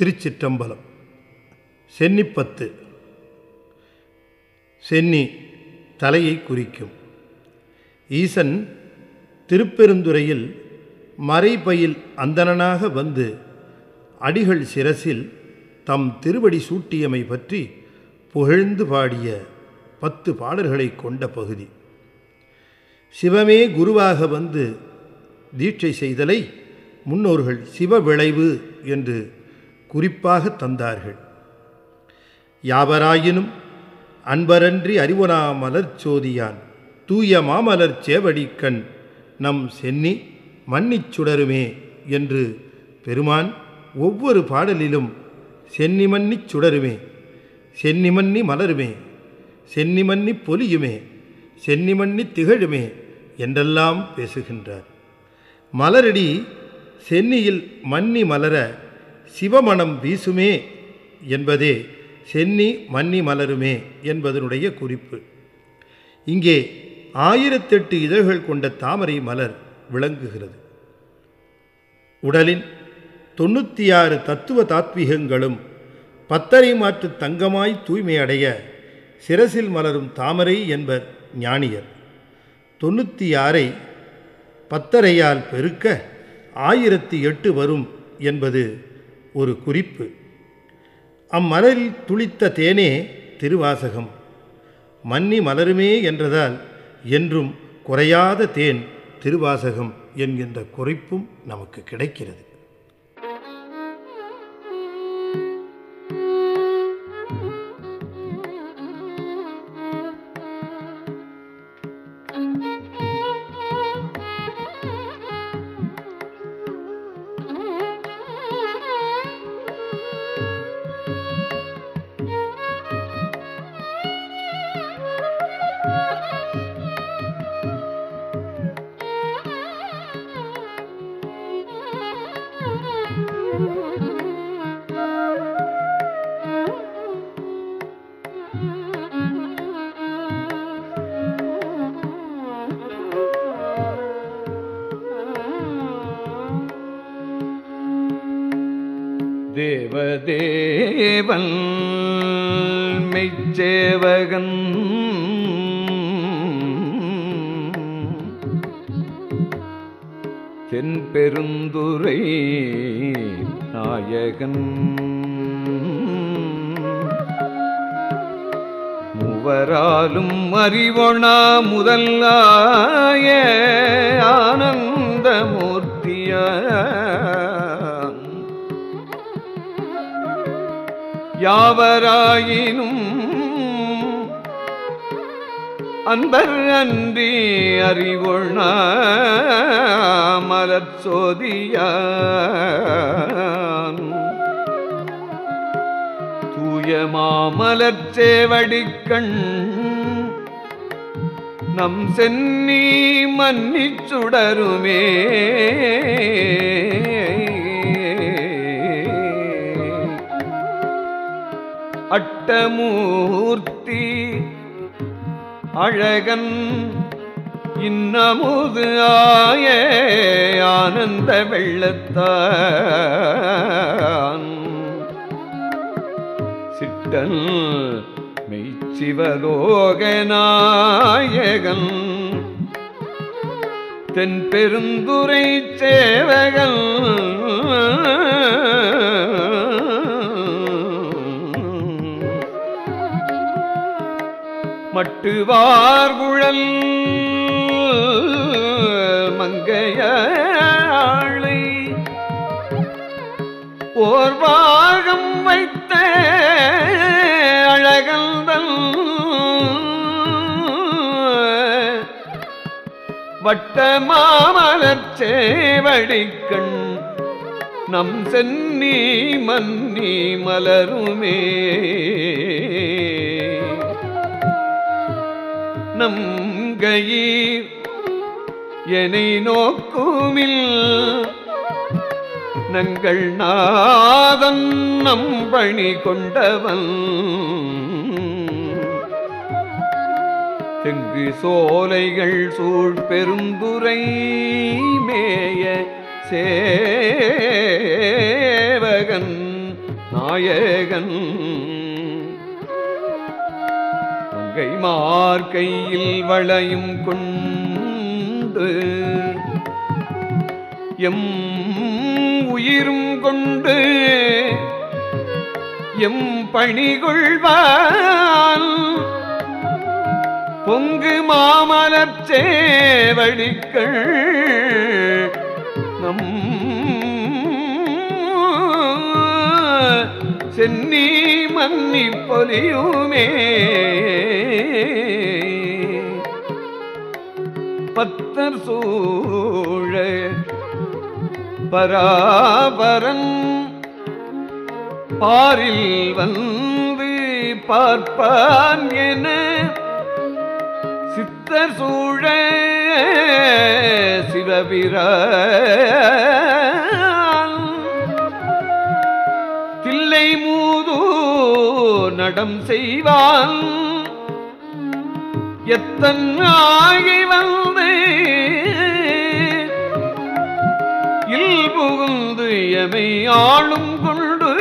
திருச்சிற்றம்பலம். சென்னிப்பத்து சென்னி தலையை குறிக்கும். ஈசன் திருப்பெருந்துறையில் மறைபயில் அந்தணனாக வந்து அடிகள் சிரசில் தம் திருவடி சூட்டியமை பற்றி புகழ்ந்து பாடிய பத்து பாடல்களை கொண்ட பகுதி. சிவமே குருவாக வந்து தீட்சை செய்தலை முன்னோர்கள் சிவ விளைவு என்று குறிப்பாக தந்தார்கள். யாவராயினும் அன்பரன்றி அறிவனா மலர்ச் சோதியான் தூய மாமலர் சேவடிக்கண் நம் சென்னி மன்னிச் சுடருமே என்று பெருமான் ஒவ்வொரு பாடலிலும் சென்னி மன்னிச் சுடருமே சென்னி மன்னி மலருமே சென்னி மன்னி பொலியுமே சென்னி மன்னி திகழுமே என்றெல்லாம் பேசுகின்றார். மலரடி சென்னியில் மன்னி மலர சிவமணம் வீசுமே என்பதே சென்னி மன்னி மலருமே என்பதனுடைய குறிப்பு. இங்கே ஆயிரத்தெட்டு இதழ்கள் கொண்ட தாமரை மலர் விளங்குகிறது. உடலின் தொண்ணூற்றி ஆறு தத்துவ தாத்வீகங்களும் பத்தரை மாற்று தங்கமாய் தூய்மையடைய சிரசில் மலரும் தாமரை என்பர் ஞானியர். தொண்ணூற்றி ஆறை பத்தரையால் பெருக்க ஆயிரத்தி எட்டு வரும் என்பது ஒரு குறிப்பு. அம்மலரில் துளித்த தேனே திருவாசகம். மன்னி மலருமே என்றதால் என்றும் குறையாத தேன் திருவாசகம் என்கின்ற குறிப்பும் நமக்கு கிடைக்கிறது. தேவதேவன் மெய்ச்சேவகன். தென்பெருந்துரை நாயகன். மூவராலும் அறிவொணா முதல்லாய ஆனந்தமூர்த்தியான் யாவராயினும் அன்பர் அன்றி அறிவொண மலர் தூய மாமலர் சேவடிக்கண் நம் சென்னி மன்னிச்சுடருமே அட்டமூர்த்தி அழகன் இன்னமுது ஆய ஆனந்த வெள்ளத்தான். சிட்டன் மெய்ச்சிவலோகநாயகன். தென் பெருந்துரை சேவகன். மட்டுவார்குழல் மங்கையாளை ஓர் பாகம் வைத்த அழகந்தல் வட்ட மாமலர் சேவடிக்கண் நம் சென்னி மன்னி மலருமே. நம் என்னை நோக்குமில் நங்கள் நாதன் நம் பணி கொண்டவன். தெங்கு சோலைகள் சூழ் பெருந்துரை மேய சேவகன் நாயகன் மங்கை மார்கையில் வளையும் கொண்டு எம் உயிரும் கொண்டு எம் பணிகொள்வால் பொங்கு மாமலர் சேவடிக்கள் நம் சென்னி மன்னி பொலியுமே. பத்தர் சூழ பராபரன் பாரில் வந்து பார்ப்பான் என சித்தர் சூழ சிவபிர நடம் செய்வான். எத்தன் ஆகி வந்து இல் புகுந்து எமை ஆளும் கொண்டு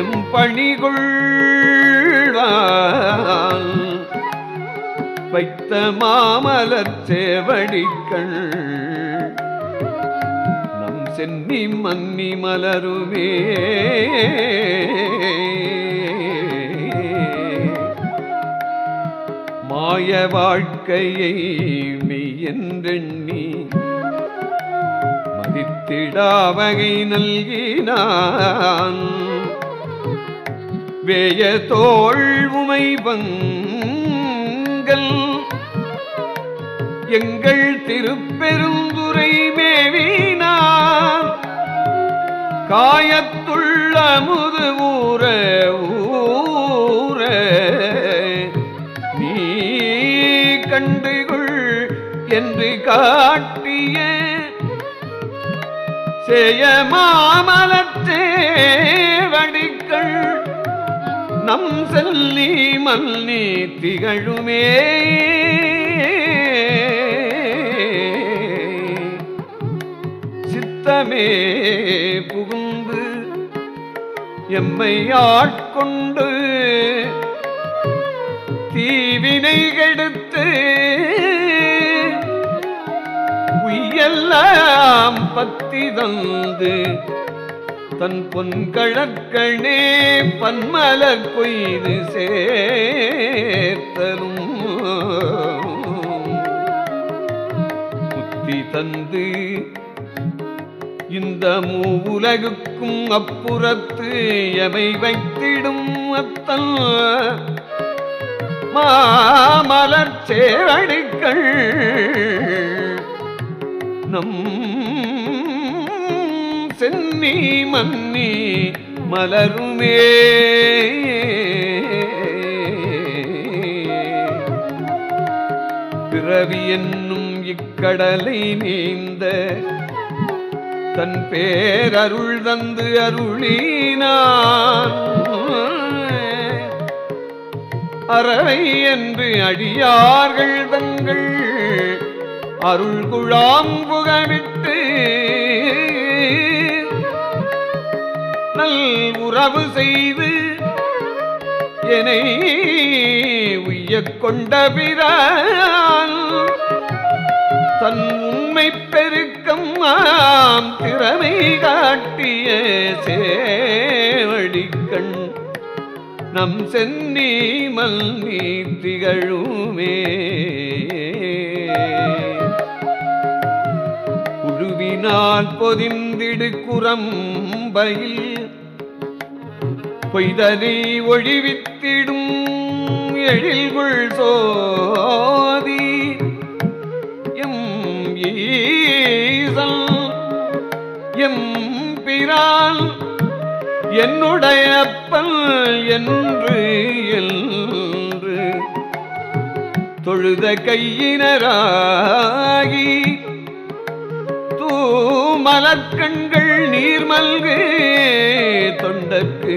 எம் பணிகொள்வான். வைத்த மாமலர் சேவடிக்கள் சென்னி மன்னி மலருமே. மாய வாழ்க்கையை மெய்யென்றெண்ணி மதித்திடாவகை நல்கினான். வேய தோள் உமை பங்கல் எங்கள் திருப்பெருந்துரை மேவினான். காயத்துள்ள முது ஊர. ஊர நீ கண்டுகொள் என்று காட்டிய செய்ய மாமலத்தே வடிக்கள். நம் செல்லி மல்லி திகழுமே. சித்தமே புக எம்மை ஆட்கொண்டு தீவினை கெடுத்து உயெல்லாம் பத்தி தந்து தன் பொன்கழற்கணே பன்மலர் கொய்து சேர்த்தலும். புத்தி தந்து இந்த மூவுலகுக்கும் அப்புறத்து எமை வைத்திடும் அத்தல்? மாமலர் சேவடிக்கள் நம் சென்னி மன்னி மலருமே. பிறவி என்னும் இக்கடலை நீந்த தன் பேரருள் தந்து அருளினான் அறவை என்று அடியார்கள் தங்கள் அருள் குழாம் புகவிட்டு நல் உறவு செய்து என்னை உய்யக் கொண்ட பிறான் தன் உண்மை திறமை காட்டிய சேவடிக்கண் நம் சென்னி மல்லி திகழுமே. உழுவினால் பொதிந்திடு குரம்பையில் பொய்தனை ஒழிவித்திடும் எழில்குள் சோதி எம்பிரான் என்னுடைய அப்பல் என்று என்று தொழுத கையினராகி தூமலக்கண்கள் நீர்மல்கு தொண்டற்கு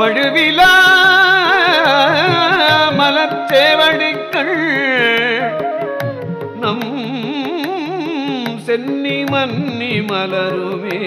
வடுவிலா மலச்சேவடிக்கள் சென்னி மன்னி மலருமே.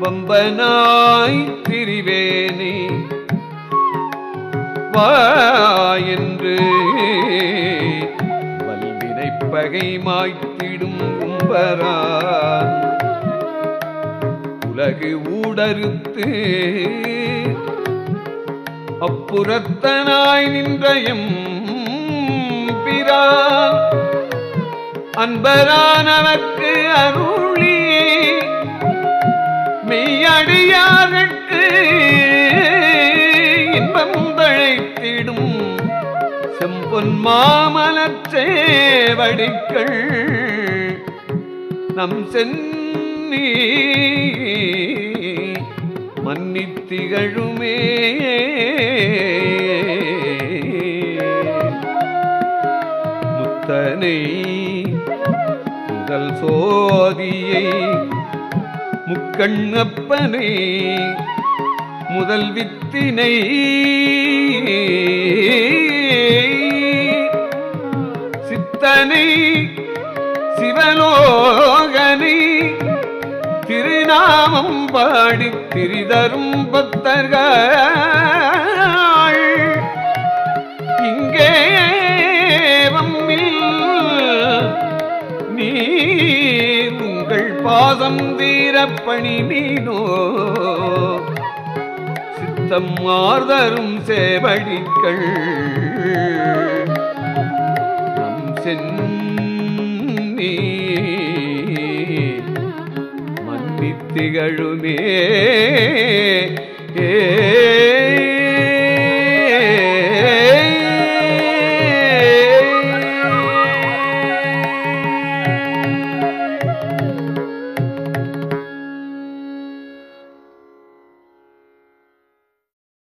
வம்பனாய் திரிவேனே வா வல்வினை பகை மாய்த்திடும் கும்பரான். உலகு ஊடறுத்து அப்புறத்தனாய் நின்றயம் பிரான். அன்பரானவர்க்கு அருளி. மெய்யடியாருக்கு இன்பம் தழைத்திடும் செம்பொன் மாமலச்சேவடிக்கள் நம் சென்னி மன்னித்திகழுமே முத்தனை முதல் சோதியை முக்கண்ணப்பனை முதல் வித்தினை. சித்தனை சிவலோகனை திருநாமம் பாடி திரிதரும் பக்தர்கள். பாதம் தீரப்பணி மீனோ? சித்தம் மார்தரும் சேவடிக்கள். நம் சென்னி மன்னித்திகழுமே. ஏ